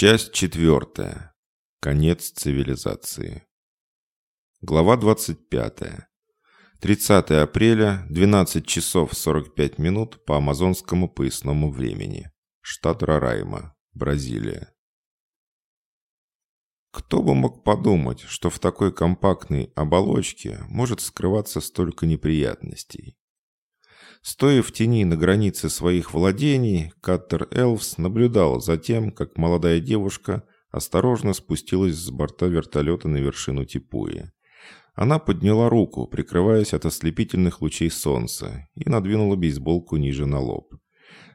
Часть четвертая. Конец цивилизации. Глава 25. 30 апреля, 12 часов 45 минут по амазонскому поясному времени. Штат Рарайма, Бразилия. Кто бы мог подумать, что в такой компактной оболочке может скрываться столько неприятностей? Стоя в тени на границе своих владений, Каттер Элвс наблюдал за тем, как молодая девушка осторожно спустилась с борта вертолета на вершину Типуи. Она подняла руку, прикрываясь от ослепительных лучей солнца, и надвинула бейсболку ниже на лоб.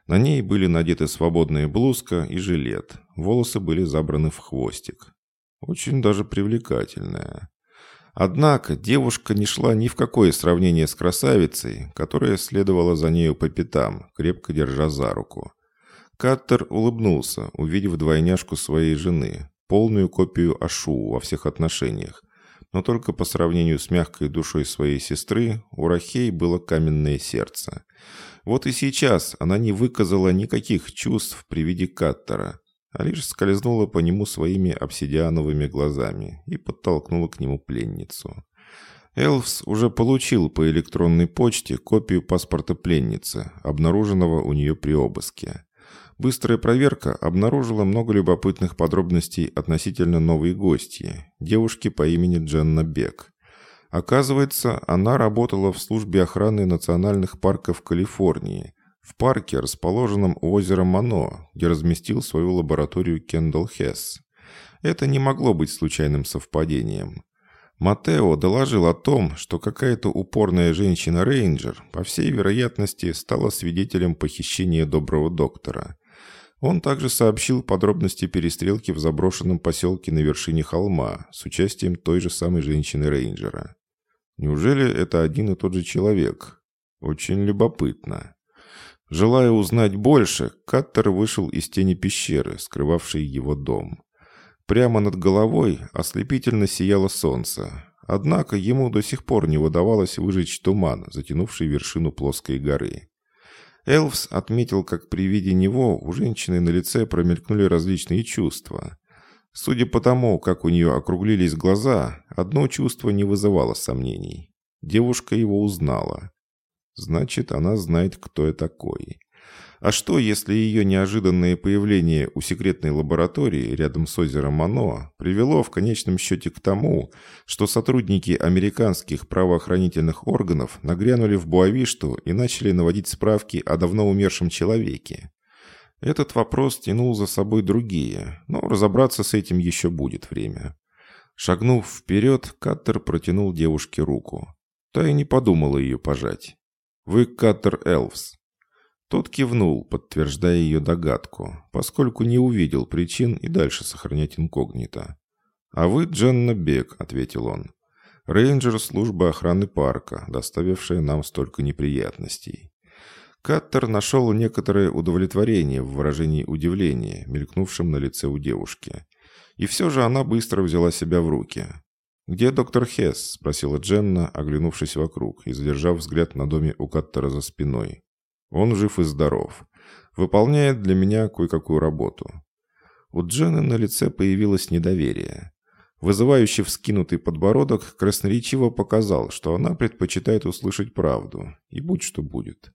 На ней были надеты свободная блузка и жилет, волосы были забраны в хвостик. Очень даже привлекательная. Однако девушка не шла ни в какое сравнение с красавицей, которая следовала за нею по пятам, крепко держа за руку. Каттер улыбнулся, увидев двойняшку своей жены, полную копию Ашу во всех отношениях. Но только по сравнению с мягкой душой своей сестры у Рахей было каменное сердце. Вот и сейчас она не выказала никаких чувств при виде Каттера, а лишь скользнула по нему своими обсидиановыми глазами и подтолкнула к нему пленницу. Элвс уже получил по электронной почте копию паспорта пленницы, обнаруженного у нее при обыске. Быстрая проверка обнаружила много любопытных подробностей относительно новой гости, девушки по имени Дженна Бек. Оказывается, она работала в службе охраны национальных парков Калифорнии в парке, расположенном у озера Мано, где разместил свою лабораторию Кендалл Хесс. Это не могло быть случайным совпадением. Матео доложил о том, что какая-то упорная женщина-рейнджер, по всей вероятности, стала свидетелем похищения доброго доктора. Он также сообщил подробности перестрелки в заброшенном поселке на вершине холма с участием той же самой женщины-рейнджера. Неужели это один и тот же человек? Очень любопытно. Желая узнать больше, Каттер вышел из тени пещеры, скрывавшей его дом. Прямо над головой ослепительно сияло солнце, однако ему до сих пор не удавалось выжечь туман, затянувший вершину плоской горы. Элвс отметил, как при виде него у женщины на лице промелькнули различные чувства. Судя по тому, как у нее округлились глаза, одно чувство не вызывало сомнений. Девушка его узнала. Значит, она знает, кто я такой. А что, если ее неожиданное появление у секретной лаборатории рядом с озером Мано привело в конечном счете к тому, что сотрудники американских правоохранительных органов нагрянули в Буавишту и начали наводить справки о давно умершем человеке? Этот вопрос тянул за собой другие, но разобраться с этим еще будет время. Шагнув вперед, Каттер протянул девушке руку. Та и не подумала ее пожать. «Вы Каттер Элвс». Тот кивнул, подтверждая ее догадку, поскольку не увидел причин и дальше сохранять инкогнито. «А вы Дженна Бек», — ответил он. «Рейнджер службы охраны парка, доставившая нам столько неприятностей». Каттер нашел некоторое удовлетворение в выражении удивления, мелькнувшем на лице у девушки. И все же она быстро взяла себя в руки. «Где доктор Хесс?» – спросила Дженна, оглянувшись вокруг и задержав взгляд на доме у Каттера за спиной. «Он жив и здоров. Выполняет для меня кое-какую работу». У Дженны на лице появилось недоверие. Вызывающий вскинутый подбородок красноречиво показал, что она предпочитает услышать правду, и будь что будет.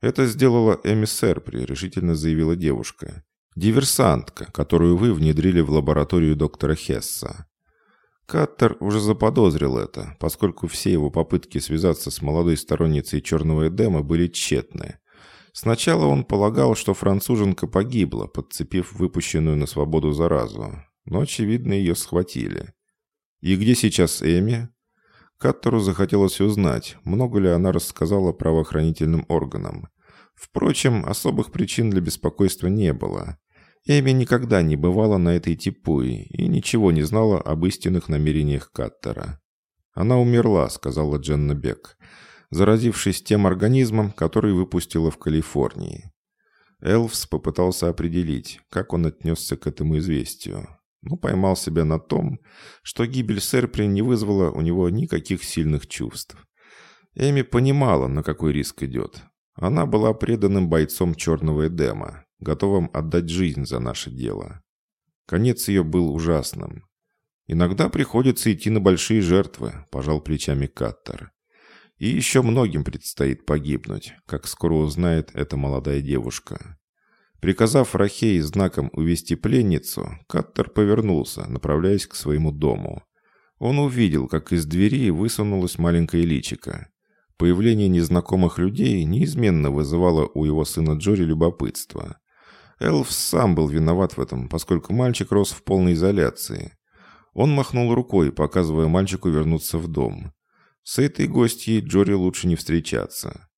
«Это сделала Эми Серпри», — решительно заявила девушка. «Диверсантка, которую вы внедрили в лабораторию доктора Хесса. Каттер уже заподозрил это, поскольку все его попытки связаться с молодой сторонницей черного Эдема были тщетны. Сначала он полагал, что француженка погибла, подцепив выпущенную на свободу заразу, но, очевидно, ее схватили. И где сейчас Эми? Каттеру захотелось узнать, много ли она рассказала правоохранительным органам. Впрочем, особых причин для беспокойства не было. Эми никогда не бывала на этой типуи и ничего не знала об истинных намерениях Каттера. «Она умерла», — сказала Дженна Бек, заразившись тем организмом, который выпустила в Калифорнии. Элвс попытался определить, как он отнесся к этому известию, но поймал себя на том, что гибель Серпри не вызвала у него никаких сильных чувств. Эми понимала, на какой риск идет. Она была преданным бойцом черного Эдема, готовым отдать жизнь за наше дело. Конец ее был ужасным. «Иногда приходится идти на большие жертвы», – пожал плечами Каттер. «И еще многим предстоит погибнуть, как скоро узнает эта молодая девушка». Приказав Рахей знаком увести пленницу, Каттер повернулся, направляясь к своему дому. Он увидел, как из двери высунулась маленькая личика. Появление незнакомых людей неизменно вызывало у его сына Джори любопытство. Элф сам был виноват в этом, поскольку мальчик рос в полной изоляции. Он махнул рукой, показывая мальчику вернуться в дом. С этой гостьей Джори лучше не встречаться.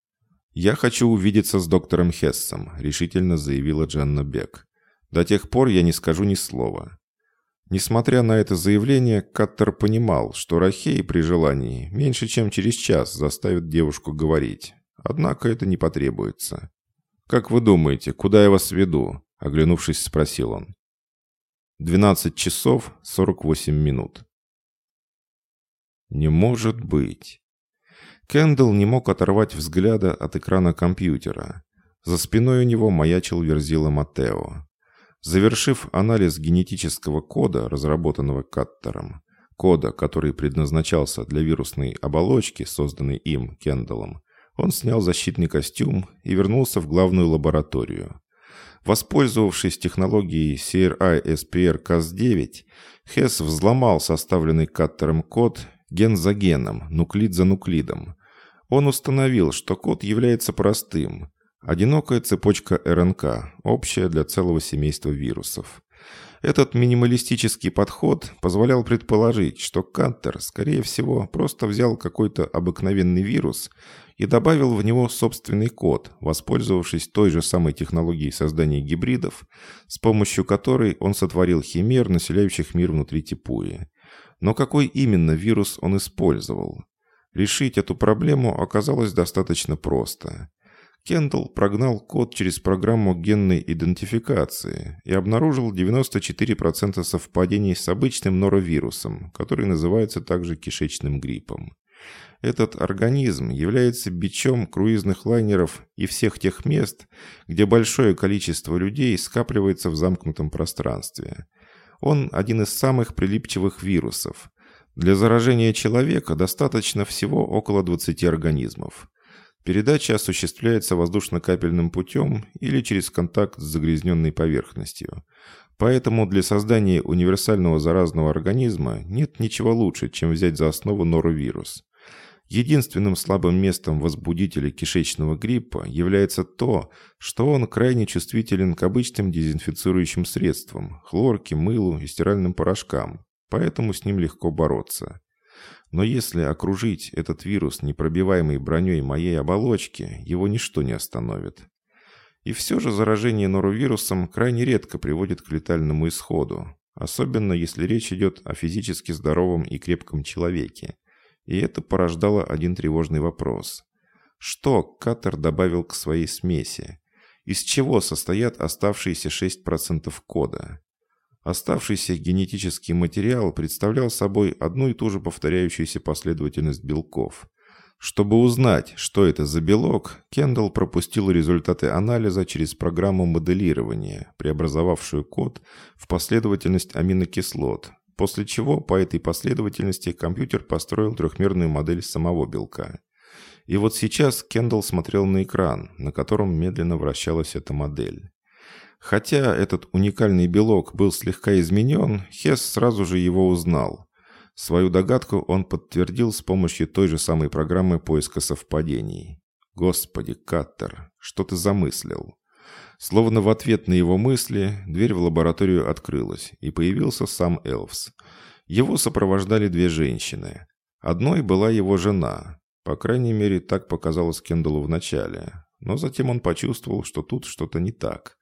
«Я хочу увидеться с доктором Хессом», — решительно заявила Дженна Бек. «До тех пор я не скажу ни слова». Несмотря на это заявление, Каттер понимал, что Рахей при желании меньше чем через час заставит девушку говорить. Однако это не потребуется. «Как вы думаете, куда я вас веду?» — оглянувшись, спросил он. «12 часов 48 минут». «Не может быть». Кендалл не мог оторвать взгляда от экрана компьютера. За спиной у него маячил Верзила Матео. Завершив анализ генетического кода, разработанного Каттером, кода, который предназначался для вирусной оболочки, созданной им, Кендаллом, он снял защитный костюм и вернулся в главную лабораторию. Воспользовавшись технологией CRI-SPR-Cas9, Хесс взломал составленный Каттером код ген за геном, нуклид за нуклидом. Он установил, что код является простым. Одинокая цепочка РНК, общая для целого семейства вирусов. Этот минималистический подход позволял предположить, что Каттер, скорее всего, просто взял какой-то обыкновенный вирус и добавил в него собственный код, воспользовавшись той же самой технологией создания гибридов, с помощью которой он сотворил химер, населяющих мир внутри Типуи. Но какой именно вирус он использовал? Решить эту проблему оказалось достаточно просто. Кендалл прогнал код через программу генной идентификации и обнаружил 94% совпадений с обычным норовирусом, который называется также кишечным гриппом. Этот организм является бичом круизных лайнеров и всех тех мест, где большое количество людей скапливается в замкнутом пространстве. Он один из самых прилипчивых вирусов. Для заражения человека достаточно всего около 20 организмов. Передача осуществляется воздушно-капельным путем или через контакт с загрязненной поверхностью. Поэтому для создания универсального заразного организма нет ничего лучше, чем взять за основу норовирус. Единственным слабым местом возбудителя кишечного гриппа является то, что он крайне чувствителен к обычным дезинфицирующим средствам, хлорке, мылу и стиральным порошкам, поэтому с ним легко бороться. Но если окружить этот вирус непробиваемой броней моей оболочки, его ничто не остановит. И все же заражение норовирусом крайне редко приводит к летальному исходу, особенно если речь идет о физически здоровом и крепком человеке. И это порождало один тревожный вопрос. Что Катер добавил к своей смеси? Из чего состоят оставшиеся 6% кода? Оставшийся генетический материал представлял собой одну и ту же повторяющуюся последовательность белков. Чтобы узнать, что это за белок, Кендалл пропустил результаты анализа через программу моделирования, преобразовавшую код в последовательность аминокислот, После чего по этой последовательности компьютер построил трехмерную модель самого белка. И вот сейчас Кендалл смотрел на экран, на котором медленно вращалась эта модель. Хотя этот уникальный белок был слегка изменен, Хесс сразу же его узнал. Свою догадку он подтвердил с помощью той же самой программы поиска совпадений. «Господи, Каттер, что ты замыслил?» Словно в ответ на его мысли, дверь в лабораторию открылась, и появился сам Элвс. Его сопровождали две женщины. Одной была его жена. По крайней мере, так показалось Кендаллу вначале. Но затем он почувствовал, что тут что-то не так.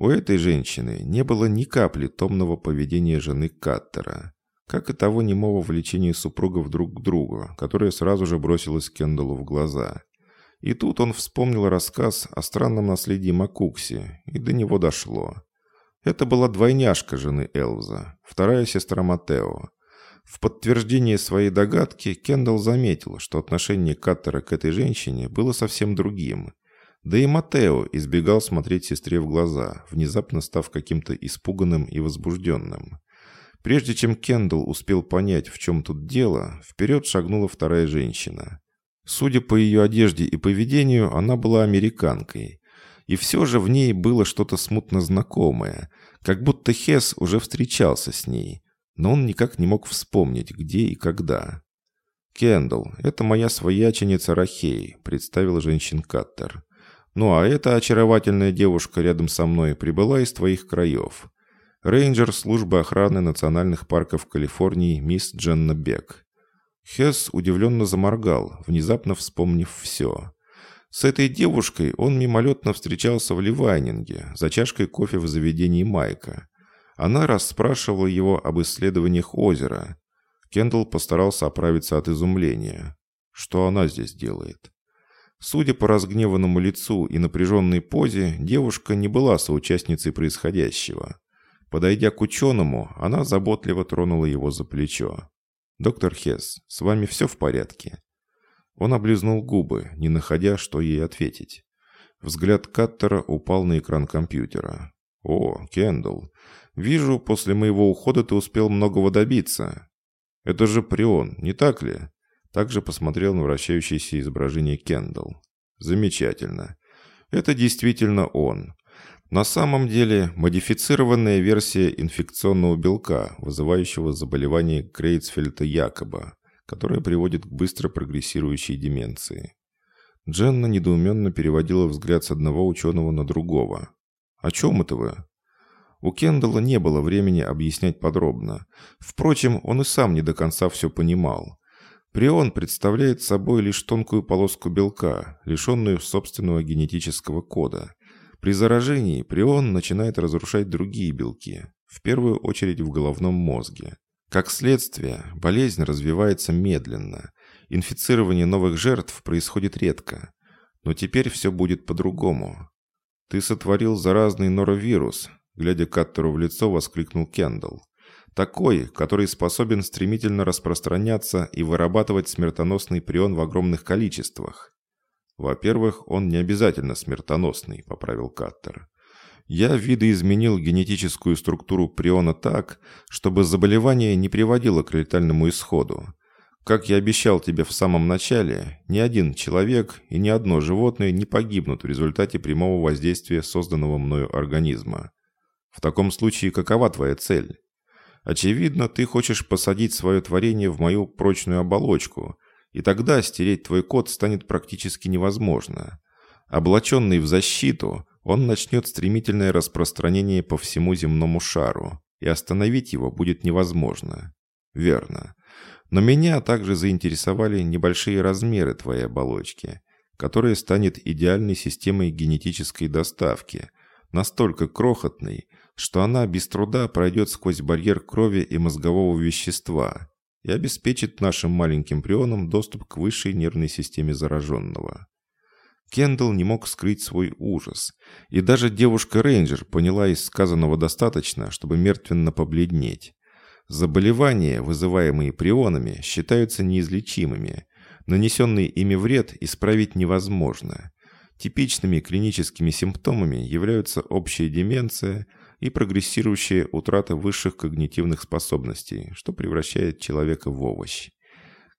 У этой женщины не было ни капли томного поведения жены Каттера, как и того немого влечения супругов друг к другу, которое сразу же бросилось Кендаллу в глаза. И тут он вспомнил рассказ о странном наследии Макукси, и до него дошло. Это была двойняшка жены Элза, вторая сестра Матео. В подтверждение своей догадки Кендалл заметил, что отношение Каттера к этой женщине было совсем другим. Да и Матео избегал смотреть сестре в глаза, внезапно став каким-то испуганным и возбужденным. Прежде чем Кендалл успел понять, в чем тут дело, вперед шагнула вторая женщина. Судя по ее одежде и поведению, она была американкой. И все же в ней было что-то смутно знакомое, как будто Хес уже встречался с ней, но он никак не мог вспомнить, где и когда. «Кендалл, это моя свояченица Рахей», — представил женщин Каттер. Ну а эта очаровательная девушка рядом со мной прибыла из твоих краев. Рейнджер службы охраны национальных парков Калифорнии мисс Дженна Бек. Хесс удивленно заморгал, внезапно вспомнив все. С этой девушкой он мимолетно встречался в Ливайнинге за чашкой кофе в заведении Майка. Она расспрашивала его об исследованиях озера. Кендалл постарался оправиться от изумления. Что она здесь делает? Судя по разгневанному лицу и напряженной позе, девушка не была соучастницей происходящего. Подойдя к ученому, она заботливо тронула его за плечо. «Доктор Хесс, с вами все в порядке?» Он облизнул губы, не находя, что ей ответить. Взгляд Каттера упал на экран компьютера. «О, Кендалл, вижу, после моего ухода ты успел многого добиться. Это же Прион, не так ли?» Также посмотрел на вращающееся изображение Кендалл. Замечательно. Это действительно он. На самом деле, модифицированная версия инфекционного белка, вызывающего заболевание Крейцфельда-Якоба, которое приводит к быстро прогрессирующей деменции. Дженна недоуменно переводила взгляд с одного ученого на другого. «О чем это вы?» У Кендалла не было времени объяснять подробно. Впрочем, он и сам не до конца все понимал. Прион представляет собой лишь тонкую полоску белка, лишенную собственного генетического кода. При заражении прион начинает разрушать другие белки, в первую очередь в головном мозге. Как следствие, болезнь развивается медленно. Инфицирование новых жертв происходит редко. Но теперь все будет по-другому. «Ты сотворил заразный норовирус», глядя Каттеру в лицо, воскликнул Кендалл. Такой, который способен стремительно распространяться и вырабатывать смертоносный прион в огромных количествах. Во-первых, он не обязательно смертоносный, поправил Каттер. Я видоизменил генетическую структуру приона так, чтобы заболевание не приводило к летальному исходу. Как я обещал тебе в самом начале, ни один человек и ни одно животное не погибнут в результате прямого воздействия созданного мною организма. В таком случае какова твоя цель? Очевидно, ты хочешь посадить свое творение в мою прочную оболочку, и тогда стереть твой код станет практически невозможно. Облаченный в защиту, он начнет стремительное распространение по всему земному шару, и остановить его будет невозможно. Верно. Но меня также заинтересовали небольшие размеры твоей оболочки, которая станет идеальной системой генетической доставки, настолько крохотной, что она без труда пройдет сквозь барьер крови и мозгового вещества и обеспечит нашим маленьким прионам доступ к высшей нервной системе зараженного. Кендалл не мог скрыть свой ужас, и даже девушка-рейнджер поняла из сказанного достаточно, чтобы мертвенно побледнеть. Заболевания, вызываемые прионами, считаются неизлечимыми. Нанесенный ими вред исправить невозможно. Типичными клиническими симптомами являются общая деменция – и прогрессирующая утрата высших когнитивных способностей, что превращает человека в овощ.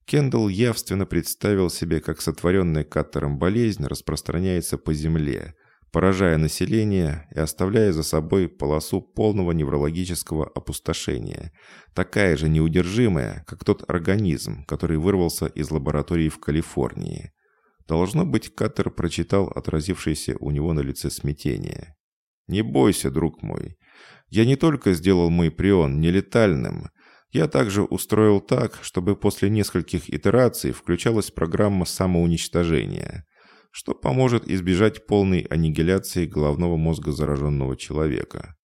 Кендалл явственно представил себе, как сотворенная Каттером болезнь распространяется по земле, поражая население и оставляя за собой полосу полного неврологического опустошения, такая же неудержимая, как тот организм, который вырвался из лаборатории в Калифорнии. Должно быть, Каттер прочитал отразившееся у него на лице смятение. Не бойся, друг мой. Я не только сделал мой прион нелетальным, я также устроил так, чтобы после нескольких итераций включалась программа самоуничтожения, что поможет избежать полной аннигиляции головного мозга зараженного человека.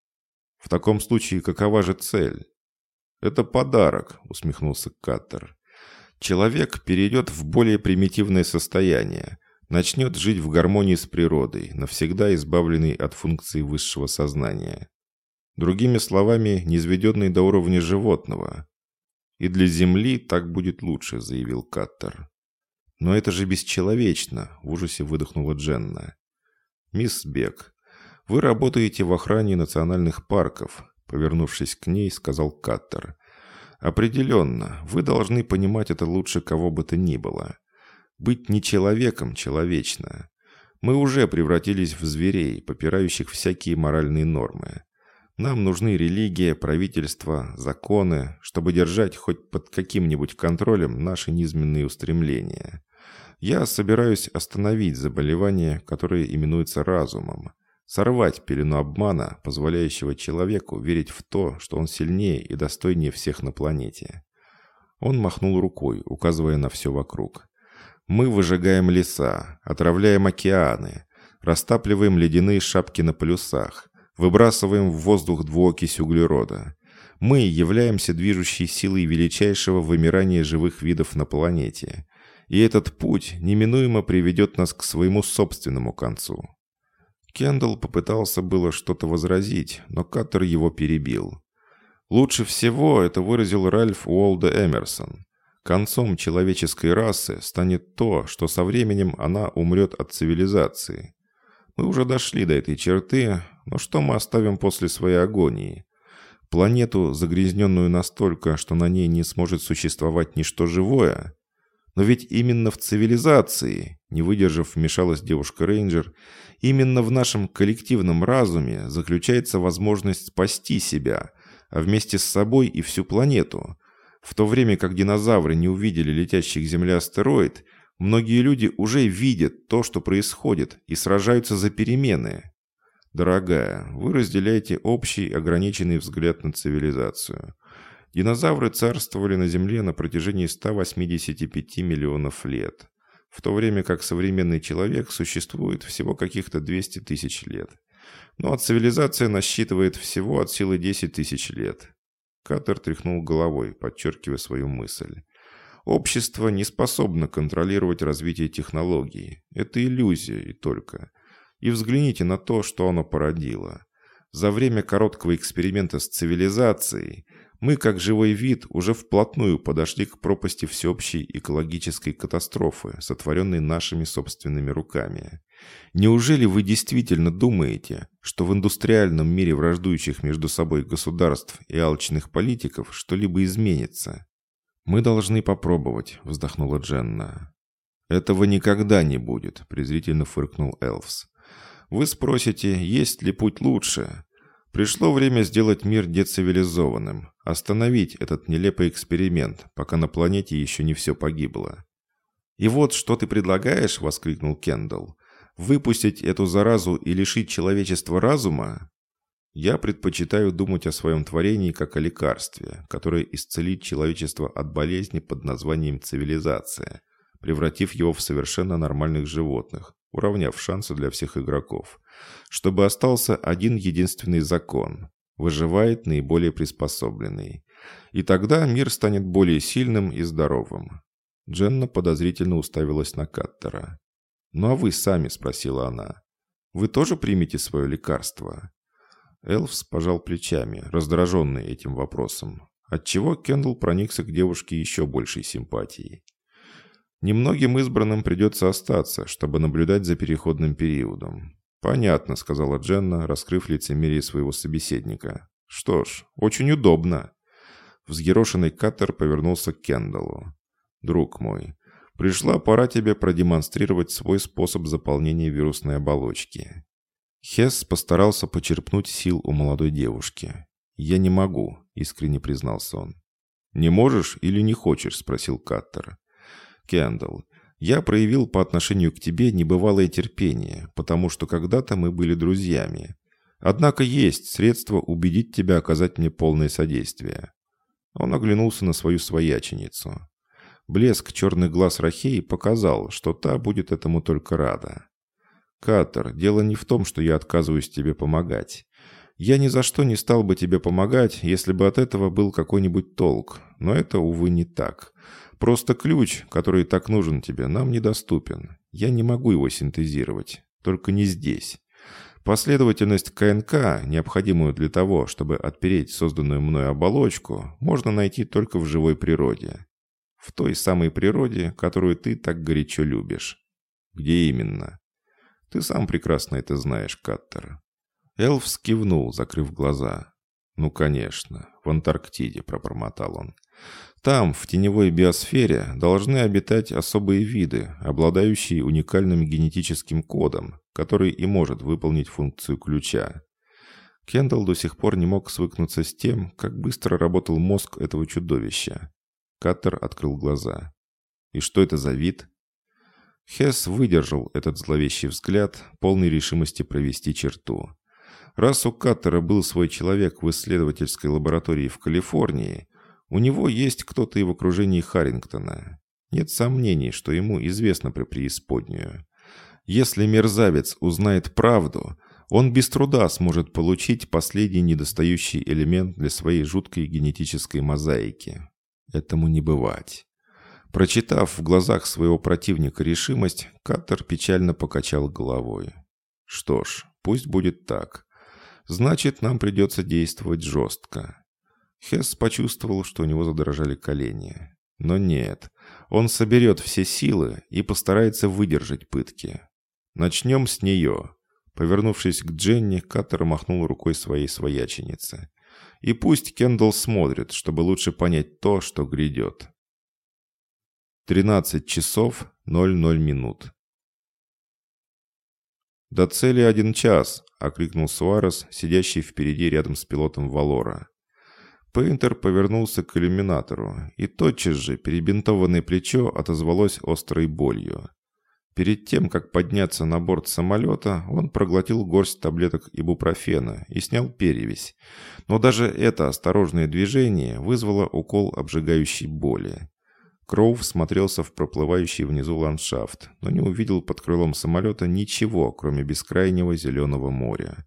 В таком случае какова же цель? Это подарок, усмехнулся Каттер. Человек перейдет в более примитивное состояние, начнет жить в гармонии с природой, навсегда избавленный от функций высшего сознания. Другими словами, низведенный до уровня животного. «И для Земли так будет лучше», — заявил Каттер. «Но это же бесчеловечно», — в ужасе выдохнула Дженна. «Мисс Бек, вы работаете в охране национальных парков», повернувшись к ней, сказал Каттер. «Определенно, вы должны понимать это лучше кого бы то ни было. Быть не человеком человечно. Мы уже превратились в зверей, попирающих всякие моральные нормы. Нам нужны религия, правительство, законы, чтобы держать хоть под каким-нибудь контролем наши низменные устремления. Я собираюсь остановить заболевание, которое именуется разумом, сорвать пелену обмана, позволяющего человеку верить в то, что он сильнее и достойнее всех на планете. Он махнул рукой, указывая на все вокруг. Мы выжигаем леса, отравляем океаны, растапливаем ледяные шапки на полюсах, выбрасываем в воздух двуокись углерода. Мы являемся движущей силой величайшего вымирания живых видов на планете. И этот путь неминуемо приведет нас к своему собственному концу. Кендалл попытался было что-то возразить, но Каттер его перебил. Лучше всего это выразил Ральф Уолда Эмерсон. Концом человеческой расы станет то, что со временем она умрет от цивилизации. Мы уже дошли до этой черты, но что мы оставим после своей агонии? Планету, загрязненную настолько, что на ней не сможет существовать ничто живое? Но ведь именно в цивилизации, не выдержав, вмешалась девушка-рейнджер, именно в нашем коллективном разуме заключается возможность спасти себя, а вместе с собой и всю планету – в то время как динозавры не увидели летящий к Земле астероид, многие люди уже видят то, что происходит, и сражаются за перемены. Дорогая, вы разделяете общий ограниченный взгляд на цивилизацию. Динозавры царствовали на Земле на протяжении 185 миллионов лет, в то время как современный человек существует всего каких-то 200 тысяч лет. Ну а цивилизация насчитывает всего от силы 10 тысяч лет. Катер тряхнул головой, подчеркивая свою мысль. Общество не способно контролировать развитие технологий. Это иллюзия и только. И взгляните на то, что оно породило. За время короткого эксперимента с цивилизацией мы, как живой вид, уже вплотную подошли к пропасти всеобщей экологической катастрофы, сотворенной нашими собственными руками. Неужели вы действительно думаете, что в индустриальном мире враждующих между собой государств и алчных политиков что-либо изменится? «Мы должны попробовать», — вздохнула Дженна. «Этого никогда не будет», — презрительно фыркнул Элфс. «Вы спросите, есть ли путь лучше? Пришло время сделать мир децивилизованным, остановить этот нелепый эксперимент, пока на планете еще не все погибло. «И вот что ты предлагаешь?» — воскликнул Кендалл. «Выпустить эту заразу и лишить человечества разума?» «Я предпочитаю думать о своем творении как о лекарстве, которое исцелит человечество от болезни под названием цивилизация, превратив его в совершенно нормальных животных, уравняв шансы для всех игроков, чтобы остался один единственный закон – выживает наиболее приспособленный. И тогда мир станет более сильным и здоровым. Дженна подозрительно уставилась на Каттера. «Ну а вы сами?» – спросила она. «Вы тоже примете свое лекарство?» Элфс пожал плечами, раздраженный этим вопросом, отчего Кендалл проникся к девушке еще большей симпатией. Немногим избранным придется остаться, чтобы наблюдать за переходным периодом. «Понятно», — сказала Дженна, раскрыв лицемерие своего собеседника. «Что ж, очень удобно». Взъерошенный Каттер повернулся к Кендаллу. «Друг мой, пришла пора тебе продемонстрировать свой способ заполнения вирусной оболочки». Хесс постарался почерпнуть сил у молодой девушки. «Я не могу», — искренне признался он. «Не можешь или не хочешь?» — спросил Каттер. Кендалл, я проявил по отношению к тебе небывалое терпение, потому что когда-то мы были друзьями. Однако есть средства убедить тебя оказать мне полное содействие». Он оглянулся на свою свояченицу. Блеск черных глаз Рахеи показал, что та будет этому только рада. «Катер, дело не в том, что я отказываюсь тебе помогать. Я ни за что не стал бы тебе помогать, если бы от этого был какой-нибудь толк, но это, увы, не так. Просто ключ, который так нужен тебе, нам недоступен. Я не могу его синтезировать. Только не здесь. Последовательность КНК, необходимую для того, чтобы отпереть созданную мной оболочку, можно найти только в живой природе. В той самой природе, которую ты так горячо любишь. Где именно? Ты сам прекрасно это знаешь, Каттер». Элфс кивнул, закрыв глаза. «Ну, конечно, в Антарктиде», — пробормотал он. «Там, в теневой биосфере, должны обитать особые виды, обладающие уникальным генетическим кодом, который и может выполнить функцию ключа. Кендалл до сих пор не мог свыкнуться с тем, как быстро работал мозг этого чудовища. Каттер открыл глаза. «И что это за вид?» Хесс выдержал этот зловещий взгляд, полный решимости провести черту. Раз у Каттера был свой человек в исследовательской лаборатории в Калифорнии, у него есть кто-то и в окружении Харрингтона. Нет сомнений, что ему известно про преисподнюю. Если мерзавец узнает правду, он без труда сможет получить последний недостающий элемент для своей жуткой генетической мозаики. Этому не бывать. Прочитав в глазах своего противника решимость, Каттер печально покачал головой. Что ж, пусть будет так. Значит, нам придется действовать жестко. Хесс почувствовал, что у него задрожали колени. Но нет, он соберет все силы и постарается выдержать пытки. Начнем с нее. Повернувшись к Дженни, Каттер махнул рукой своей свояченице. И пусть Кендалл смотрит, чтобы лучше понять то, что грядет. 13 часов 00 минут. «До цели один час!» — окликнул Суарес, сидящий впереди рядом с пилотом Валора. Пейнтер повернулся к иллюминатору, и тотчас же перебинтованное плечо отозвалось острой болью. Перед тем, как подняться на борт самолета, он проглотил горсть таблеток ибупрофена и снял перевязь. Но даже это осторожное движение вызвало укол обжигающей боли. Кроув смотрелся в проплывающий внизу ландшафт, но не увидел под крылом самолета ничего, кроме бескрайнего зеленого моря.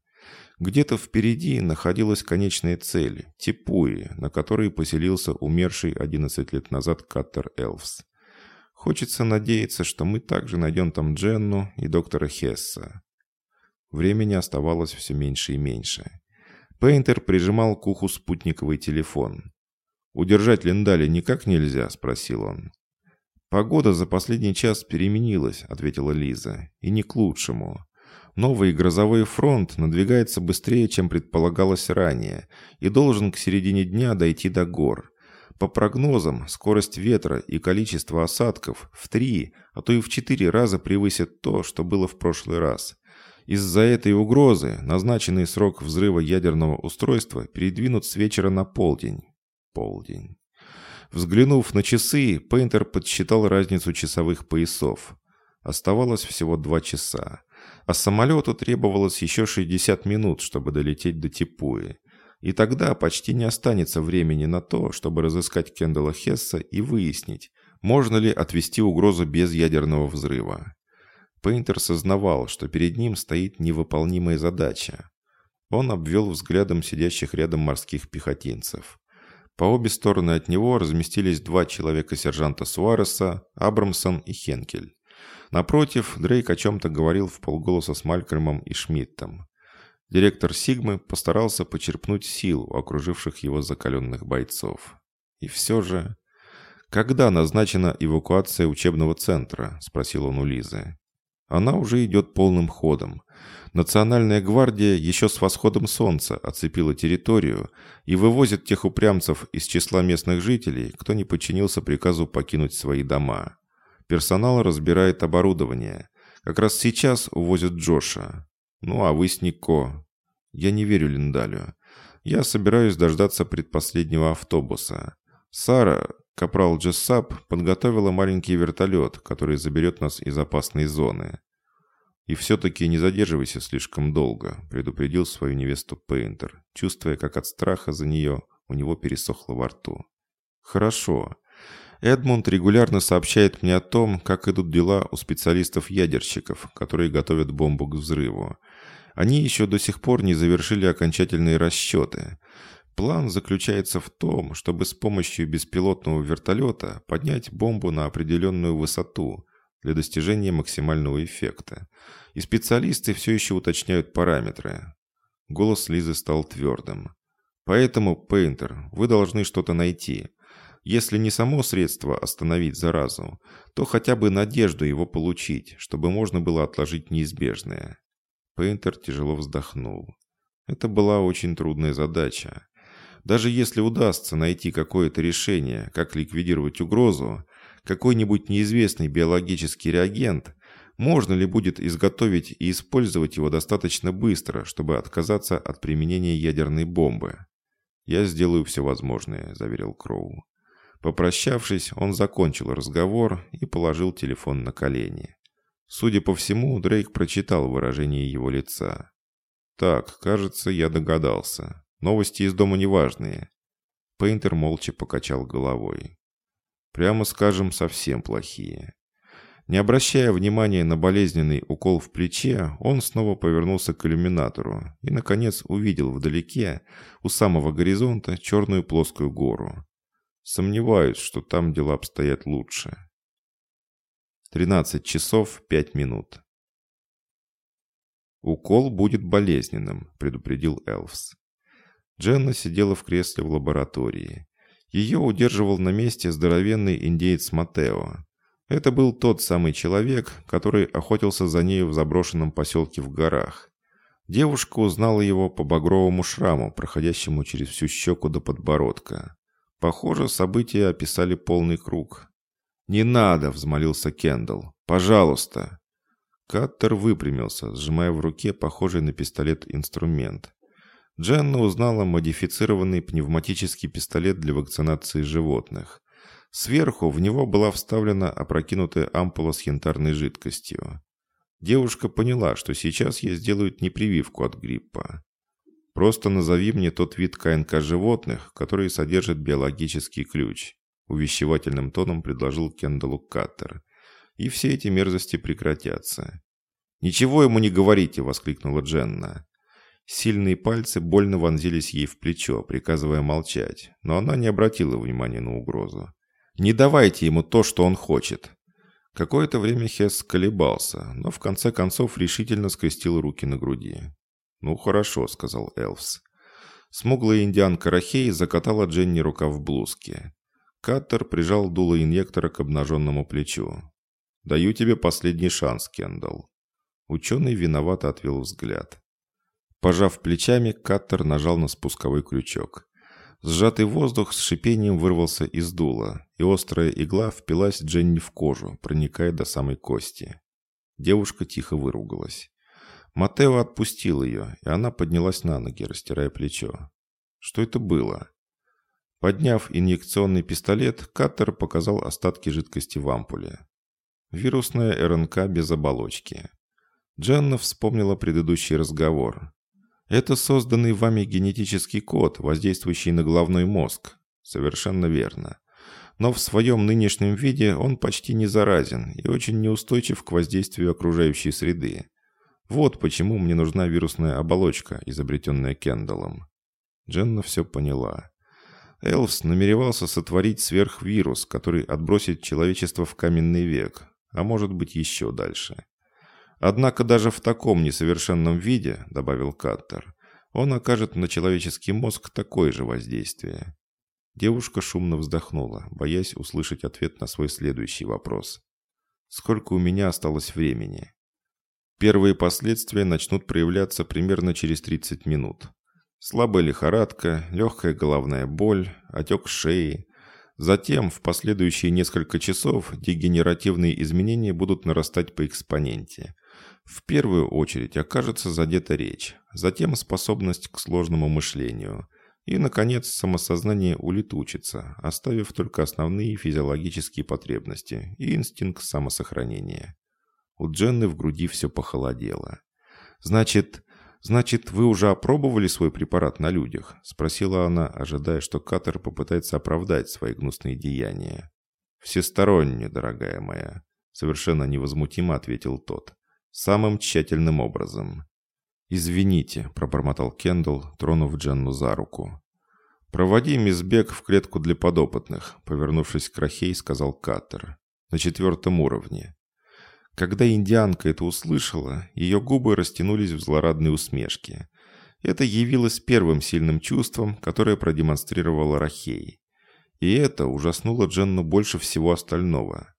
Где-то впереди находилась конечная цель – Типуи, на которой поселился умерший 11 лет назад Каттер Элфс. Хочется надеяться, что мы также найдем там Дженну и доктора Хесса. Времени оставалось все меньше и меньше. Пейнтер прижимал к уху спутниковый телефон. «Удержать Линдали никак нельзя?» – спросил он. «Погода за последний час переменилась», – ответила Лиза, – «и не к лучшему. Новый грозовой фронт надвигается быстрее, чем предполагалось ранее, и должен к середине дня дойти до гор. По прогнозам, скорость ветра и количество осадков в три, а то и в четыре раза превысят то, что было в прошлый раз. Из-за этой угрозы назначенный срок взрыва ядерного устройства передвинут с вечера на полдень. Полдень. Взглянув на часы, Пейнтер подсчитал разницу часовых поясов. Оставалось всего два часа. А самолету требовалось еще 60 минут, чтобы долететь до Типуи. И тогда почти не останется времени на то, чтобы разыскать Кендала Хесса и выяснить, можно ли отвести угрозу без ядерного взрыва. Пейнтер сознавал, что перед ним стоит невыполнимая задача. Он обвел взглядом сидящих рядом морских пехотинцев. По обе стороны от него разместились два человека сержанта Суареса, Абрамсон и Хенкель. Напротив, Дрейк о чем-то говорил в полголоса с Малькольмом и Шмидтом. Директор Сигмы постарался почерпнуть сил у окруживших его закаленных бойцов. И все же... «Когда назначена эвакуация учебного центра?» – спросил он у Лизы. «Она уже идет полным ходом. Национальная гвардия еще с восходом солнца оцепила территорию и вывозит тех упрямцев из числа местных жителей, кто не подчинился приказу покинуть свои дома. Персонал разбирает оборудование. Как раз сейчас увозят Джоша. Ну, а вы с Нико. Я не верю Линдалю. Я собираюсь дождаться предпоследнего автобуса. Сара, капрал Джессап, подготовила маленький вертолет, который заберет нас из опасной зоны. «И все-таки не задерживайся слишком долго», — предупредил свою невесту Пейнтер, чувствуя, как от страха за нее у него пересохло во рту. «Хорошо. Эдмунд регулярно сообщает мне о том, как идут дела у специалистов-ядерщиков, которые готовят бомбу к взрыву. Они еще до сих пор не завершили окончательные расчеты. План заключается в том, чтобы с помощью беспилотного вертолета поднять бомбу на определенную высоту для достижения максимального эффекта. И специалисты все еще уточняют параметры. Голос Лизы стал твердым. «Поэтому, Пейнтер, вы должны что-то найти. Если не само средство остановить заразу, то хотя бы надежду его получить, чтобы можно было отложить неизбежное. Пейнтер тяжело вздохнул. Это была очень трудная задача. Даже если удастся найти какое-то решение, как ликвидировать угрозу, какой-нибудь неизвестный биологический реагент, можно ли будет изготовить и использовать его достаточно быстро, чтобы отказаться от применения ядерной бомбы? «Я сделаю все возможное», — заверил Кроу. Попрощавшись, он закончил разговор и положил телефон на колени. Судя по всему, Дрейк прочитал выражение его лица. «Так, кажется, я догадался. Новости из дома неважные». Пейнтер молча покачал головой. «Прямо скажем, совсем плохие». Не обращая внимания на болезненный укол в плече, он снова повернулся к иллюминатору и, наконец, увидел вдалеке, у самого горизонта, черную плоскую гору. Сомневаюсь, что там дела обстоят лучше. 13 часов 5 минут. «Укол будет болезненным», — предупредил Элвс. Дженна сидела в кресле в лаборатории. Ее удерживал на месте здоровенный индеец Матео. Это был тот самый человек, который охотился за нею в заброшенном поселке в горах. Девушка узнала его по багровому шраму, проходящему через всю щеку до подбородка. Похоже, события описали полный круг. «Не надо!» — взмолился Кендалл. «Пожалуйста!» Каттер выпрямился, сжимая в руке похожий на пистолет инструмент. Дженна узнала модифицированный пневматический пистолет для вакцинации животных. Сверху в него была вставлена опрокинутая ампула с янтарной жидкостью. Девушка поняла, что сейчас ей сделают не прививку от гриппа. Просто назови мне тот вид КНК животных, который содержит биологический ключ. Увещевательным тоном предложил Кендалу Каттер. И все эти мерзости прекратятся. «Ничего ему не говорите!» – воскликнула Дженна. Сильные пальцы больно вонзились ей в плечо, приказывая молчать, но она не обратила внимания на угрозу. «Не давайте ему то, что он хочет!» Какое-то время Хесс колебался, но в конце концов решительно скрестил руки на груди. «Ну, хорошо», — сказал Элвс. Смуглая индианка Рахей закатала Дженни рука в блузке. Каттер прижал дуло инъектора к обнаженному плечу. «Даю тебе последний шанс, Кендалл». Ученый виновато отвел взгляд. Пожав плечами, Каттер нажал на спусковой крючок. Сжатый воздух с шипением вырвался из дула, и острая игла впилась Дженни в кожу, проникая до самой кости. Девушка тихо выругалась. Матео отпустил ее, и она поднялась на ноги, растирая плечо. Что это было? Подняв инъекционный пистолет, Каттер показал остатки жидкости в ампуле. Вирусная РНК без оболочки. Дженна вспомнила предыдущий разговор. Это созданный вами генетический код, воздействующий на головной мозг. Совершенно верно. Но в своем нынешнем виде он почти не заразен и очень неустойчив к воздействию окружающей среды. Вот почему мне нужна вирусная оболочка, изобретенная Кендаллом. Дженна все поняла. Элвс намеревался сотворить сверхвирус, который отбросит человечество в каменный век, а может быть еще дальше. Однако даже в таком несовершенном виде, добавил Каттер, он окажет на человеческий мозг такое же воздействие. Девушка шумно вздохнула, боясь услышать ответ на свой следующий вопрос. «Сколько у меня осталось времени?» Первые последствия начнут проявляться примерно через 30 минут. Слабая лихорадка, легкая головная боль, отек шеи. Затем, в последующие несколько часов, дегенеративные изменения будут нарастать по экспоненте. В первую очередь окажется задета речь, затем способность к сложному мышлению. И, наконец, самосознание улетучится, оставив только основные физиологические потребности и инстинкт самосохранения. У Дженны в груди все похолодело. «Значит, значит, вы уже опробовали свой препарат на людях?» Спросила она, ожидая, что Катер попытается оправдать свои гнусные деяния. «Всесторонне, дорогая моя», — совершенно невозмутимо ответил тот. «Самым тщательным образом». «Извините», — пробормотал Кендалл, тронув Дженну за руку. «Проводи мисс Бек в клетку для подопытных», — повернувшись к Рахей, сказал Каттер. «На четвертом уровне. Когда индианка это услышала, ее губы растянулись в злорадной усмешке. Это явилось первым сильным чувством, которое продемонстрировала Рахей. И это ужаснуло Дженну больше всего остального.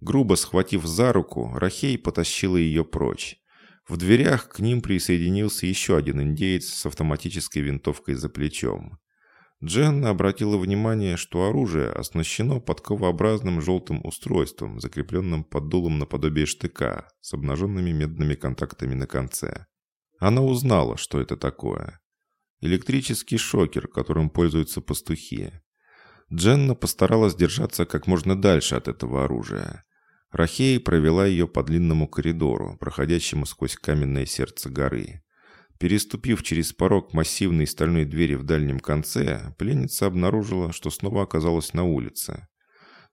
Грубо схватив за руку, Рахей потащила ее прочь. В дверях к ним присоединился еще один индеец с автоматической винтовкой за плечом. Дженна обратила внимание, что оружие оснащено подковообразным желтым устройством, закрепленным под дулом наподобие штыка, с обнаженными медными контактами на конце. Она узнала, что это такое. Электрический шокер, которым пользуются пастухи. Дженна постаралась держаться как можно дальше от этого оружия. Рахея провела ее по длинному коридору, проходящему сквозь каменное сердце горы. Переступив через порог массивной стальной двери в дальнем конце, пленница обнаружила, что снова оказалась на улице.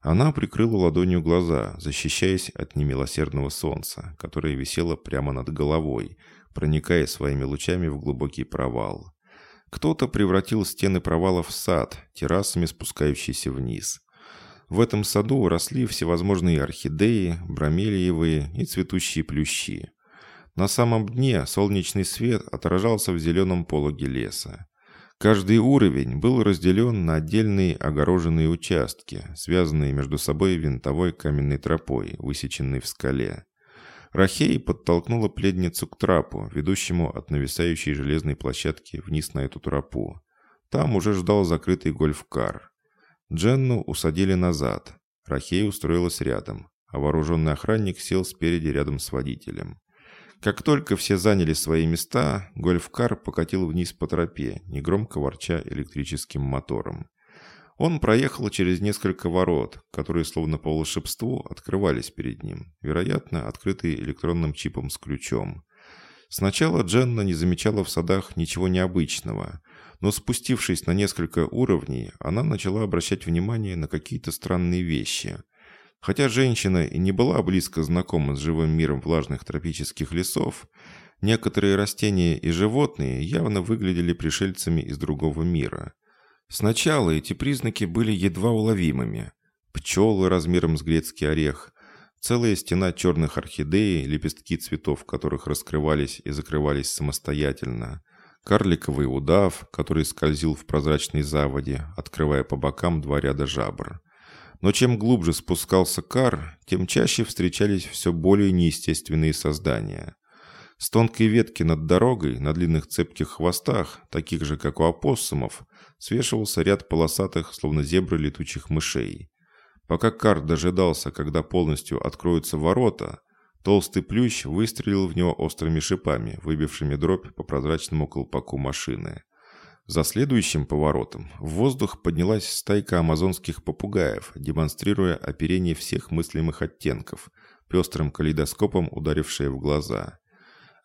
Она прикрыла ладонью глаза, защищаясь от немилосердного солнца, которое висело прямо над головой, проникая своими лучами в глубокий провал. Кто-то превратил стены провала в сад, террасами спускающийся вниз. В этом саду росли всевозможные орхидеи, бромелиевые и цветущие плющи. На самом дне солнечный свет отражался в зеленом пологе леса. Каждый уровень был разделен на отдельные огороженные участки, связанные между собой винтовой каменной тропой, высеченной в скале. Рахей подтолкнула пледницу к трапу, ведущему от нависающей железной площадки вниз на эту тропу. Там уже ждал закрытый гольф-кар. Дженну усадили назад. Рахей устроилась рядом, а вооруженный охранник сел спереди рядом с водителем. Как только все заняли свои места, гольф-кар покатил вниз по тропе, негромко ворча электрическим мотором. Он проехал через несколько ворот, которые словно по волшебству открывались перед ним, вероятно, открытые электронным чипом с ключом. Сначала Дженна не замечала в садах ничего необычного – но спустившись на несколько уровней, она начала обращать внимание на какие-то странные вещи. Хотя женщина и не была близко знакома с живым миром влажных тропических лесов, некоторые растения и животные явно выглядели пришельцами из другого мира. Сначала эти признаки были едва уловимыми. Пчелы размером с грецкий орех, целая стена черных орхидей, лепестки цветов которых раскрывались и закрывались самостоятельно – Карликовый удав, который скользил в прозрачной заводе, открывая по бокам два ряда жабр. Но чем глубже спускался кар, тем чаще встречались все более неестественные создания. С тонкой ветки над дорогой, на длинных цепких хвостах, таких же, как у опоссумов, свешивался ряд полосатых, словно зебры летучих мышей. Пока кар дожидался, когда полностью откроются ворота, Толстый плющ выстрелил в него острыми шипами, выбившими дробь по прозрачному колпаку машины. За следующим поворотом в воздух поднялась стайка амазонских попугаев, демонстрируя оперение всех мыслимых оттенков, пестрым калейдоскопом ударившие в глаза.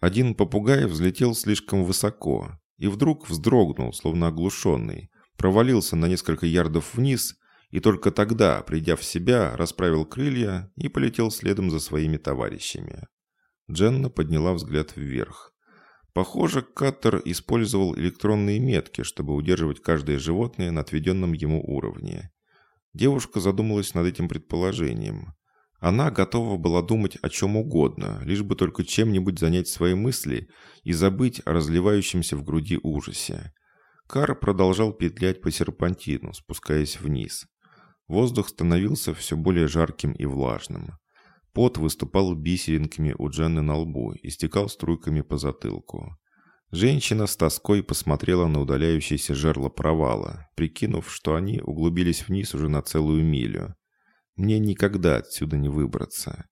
Один попугай взлетел слишком высоко и вдруг вздрогнул, словно оглушенный, провалился на несколько ярдов вниз и только тогда, придя в себя, расправил крылья и полетел следом за своими товарищами. Дженна подняла взгляд вверх. Похоже, Каттер использовал электронные метки, чтобы удерживать каждое животное на отведенном ему уровне. Девушка задумалась над этим предположением. Она готова была думать о чем угодно, лишь бы только чем-нибудь занять свои мысли и забыть о разливающемся в груди ужасе. Кар продолжал петлять по серпантину, спускаясь вниз. Воздух становился все более жарким и влажным. Пот выступал бисеринками у Дженны на лбу и стекал струйками по затылку. Женщина с тоской посмотрела на удаляющееся жерло провала, прикинув, что они углубились вниз уже на целую милю. «Мне никогда отсюда не выбраться».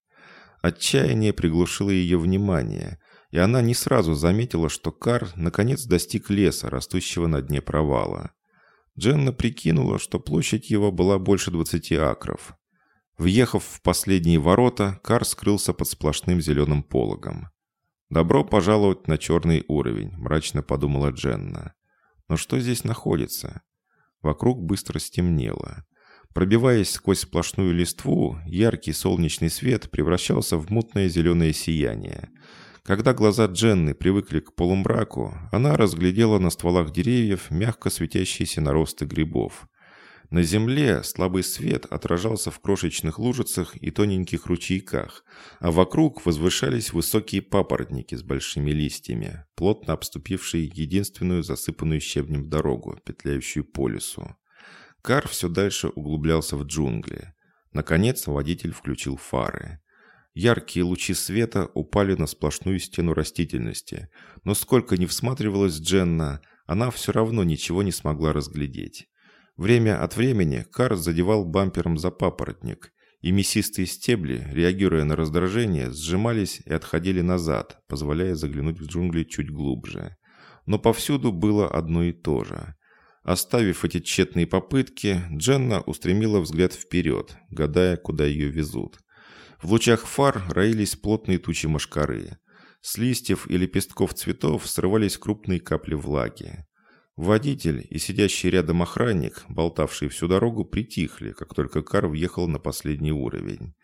Отчаяние приглушило ее внимание, и она не сразу заметила, что Кар наконец достиг леса, растущего на дне провала. Дженна прикинула, что площадь его была больше 20 акров. Въехав в последние ворота, Кар скрылся под сплошным зеленым пологом. «Добро пожаловать на черный уровень», – мрачно подумала Дженна. «Но что здесь находится?» Вокруг быстро стемнело. Пробиваясь сквозь сплошную листву, яркий солнечный свет превращался в мутное зеленое сияние – когда глаза Дженны привыкли к полумраку, она разглядела на стволах деревьев мягко светящиеся наросты грибов. На земле слабый свет отражался в крошечных лужицах и тоненьких ручейках, а вокруг возвышались высокие папоротники с большими листьями, плотно обступившие единственную засыпанную щебнем дорогу, петляющую по лесу. Кар все дальше углублялся в джунгли. Наконец водитель включил фары. Яркие лучи света упали на сплошную стену растительности, но сколько ни всматривалась Дженна, она все равно ничего не смогла разглядеть. Время от времени Кар задевал бампером за папоротник, и мясистые стебли, реагируя на раздражение, сжимались и отходили назад, позволяя заглянуть в джунгли чуть глубже. Но повсюду было одно и то же. Оставив эти тщетные попытки, Дженна устремила взгляд вперед, гадая, куда ее везут. В лучах фар роились плотные тучи мошкары. С листьев и лепестков цветов срывались крупные капли влаги. Водитель и сидящий рядом охранник, болтавшие всю дорогу, притихли, как только Кар въехал на последний уровень.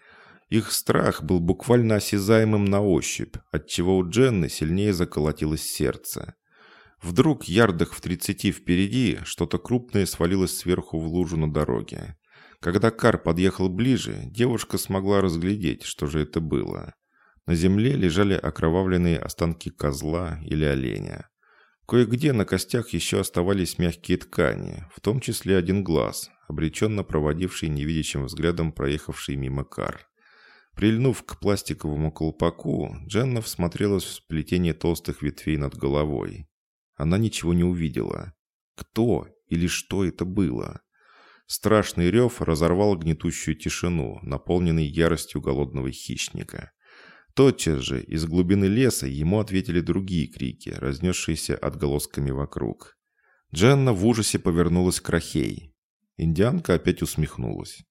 Их страх был буквально осязаемым на ощупь, отчего у Дженны сильнее заколотилось сердце. Вдруг ярдах в тридцати впереди что-то крупное свалилось сверху в лужу на дороге. Когда Кар подъехал ближе, девушка смогла разглядеть, что же это было. На земле лежали окровавленные останки козла или оленя. Кое-где на костях еще оставались мягкие ткани, в том числе один глаз, обреченно проводивший невидящим взглядом проехавший мимо Кар. Прильнув к пластиковому колпаку, Дженна всмотрелась в сплетение толстых ветвей над головой. Она ничего не увидела. Кто или что это было? Страшный рев разорвал гнетущую тишину, наполненный яростью голодного хищника. Тотчас же из глубины леса ему ответили другие крики, разнесшиеся отголосками вокруг. Дженна в ужасе повернулась к Рахей. Индианка опять усмехнулась.